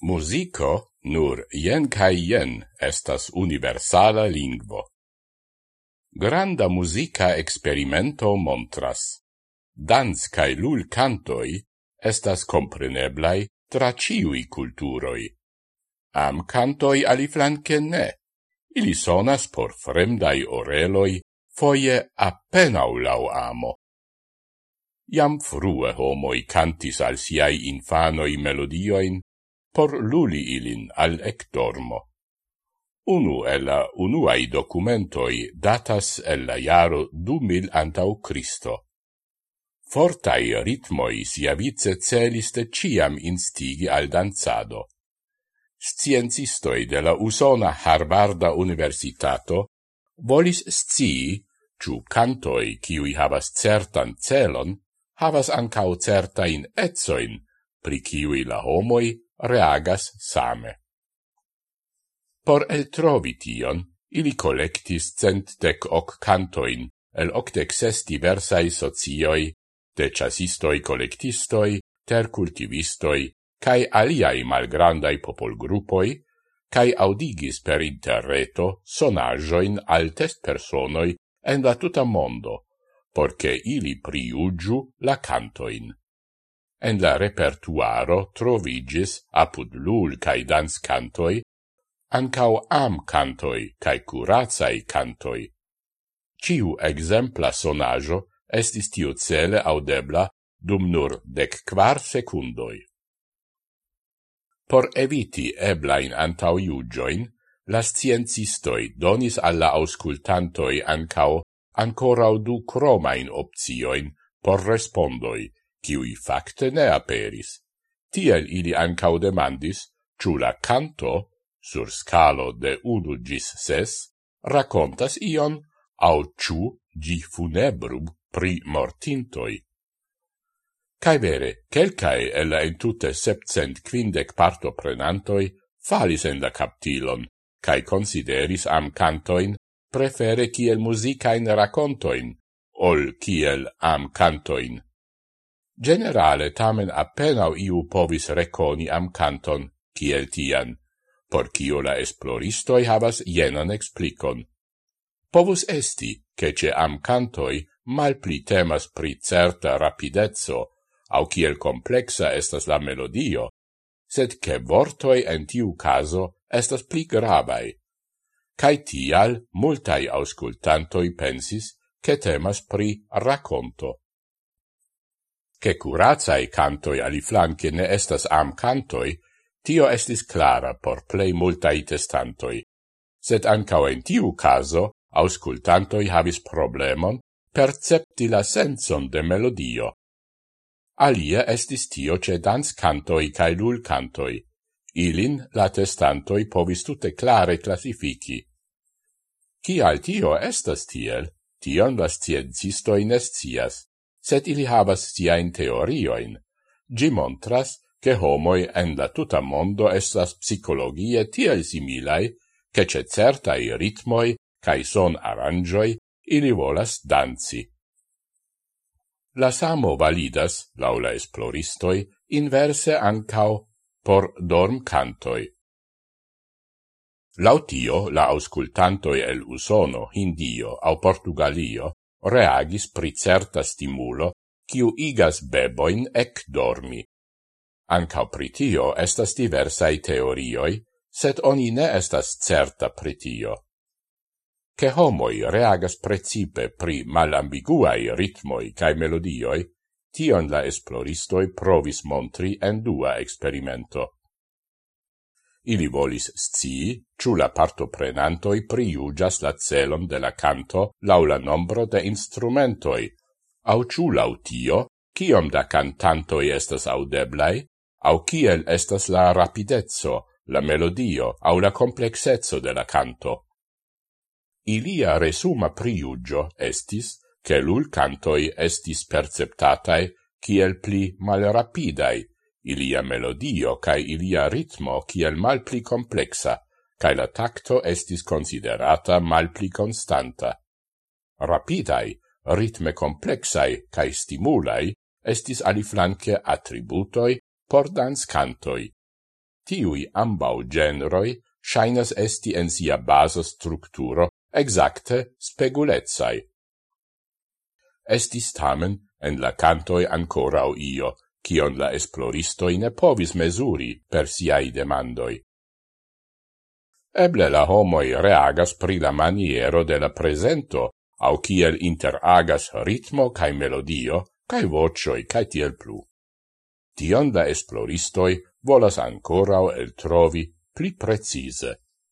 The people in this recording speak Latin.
musico nur jen cae jen estas universala lingvo. Granda musica experimento montras. Dans cae lul cantoi estas compreneblai tra ciui culturoi. Am cantoi aliflanque ne. Ili sonas por fremdai oreloi, foie appenau lau amo. Iam frue homoi cantis al siai infanoi melodioin, por luli ilin al ectormo. Unu ella unuai documentoi datas el la jaro du mil antau Cristo. Fortai ritmoi siavice celiste ciam instigi al danzado. Sciencistoi de la Usona Harvarda Universitato volis scii ciu cantoi ciui havas certan celon havas ancau certain etsoin pri ciui la homoi reagas same. Por el trovi tion, ili collectis centtec hoc cantoin el octec ses diversai socioi, de chasistoi collectistoi, ter cultivistoi, cae aliai malgrandai popolgrupoi, cae audigis per interreto sonagioin altest personoi en la tuta mondo, porce ili priugiu la cantoin. En la repertuaro trovigis apud lul cae dans cantoi, ancau am cantoi cae curazai cantoi. Ciu exempla sonajo estis tiu cele audebla dum nur dec quar secundoi. Por eviti eblain antau iugioin, la sciencistoi donis alla auscultantoi ancao ancorau du cromain opzioin por respondoi, kiui facte ne aperis. Tiel ili ancau demandis, ciu la canto, sur scalo de unu gis ses, racontas ion, au ciu gi funebrum pri mortintoi. Cai vere, quelcae el in entute septcent quindec parto prenantoi falis en la captilon, cae consideris am cantoin prefere kiel musicain racontoin, ol kiel am cantoin Generale tamen appenao iu povis reconi am canton, kiel tian, por cio la esploristoi havas jenon explicon. Povus esti, che ce am cantoi mal pli temas pri certa rapidezzo, au kiel complexa estas la melodio, sed che vortoi en tiu caso estas pli grabai. Cai tial multai auscultantoi pensis che temas pri racconto. Che curazai cantoi aliflanque ne estas am cantoi, tio estis clara por plei multai testantoi. Sed ancao in tiu caso, auscultantoi havis problemon percepti la senson de melodio. Alia estis tio ce dans cantoi cae lul cantoi. Ilin la testantoi povis tutte clare classifici. Cial tio estas tiel, tion las scienzistoi nescias sed ili havas siain teorioin. Gi montras che homoi en la tuta mondo estas psicologie tiel similai, che ce certai ritmoi cae son arangioi ili volas danzi. La samo validas, laula esploristoi, inverse ancao por dorm cantoi. Lautio la auscultantoi el Usono, Hindio au Portugalio reagis pri certa stimulo kiu igas beboin ec dormi. Ancao pritio estas diversai teorioi, sed oni ne estas certa pritio. Che homoi reagas precipe pri malambiguai ritmoi cae melodioi, tion la esploristoi provis montri en dua experimento. Ili volis scii, ciù la parto prenantoi priugias la celon de la canto laula nombro de instrumentoi, au ciù lautio, ciom da cantantoi estas audeblai, au ciel estas la rapidezzo, la melodio, au la complexezzo de la canto. Ilia resuma priugio estis, che lul cantoi estis perceptatai ciel pli mal rapidai, ilia melodio cae ilia ritmo kiel malpli complexa, cae la tacto estis considerata malpli constanta. Rapidai, ritme complexai cae stimulai estis aliflanque attributoi por dans cantoi. Tiui ambau genroi shainas esti en sia basa structuro exacte spegulezai. Estis tamen en la cantoi ancorau io, cion la esploristoi ne povis mesuri per siai demandoi. Eble la homoi reagas pri la maniero de la presento, au kiel interagas ritmo cae melodio, cae vocioi, cae tiel plu. Tion la esploristoi volas ancorau el trovi pli precise.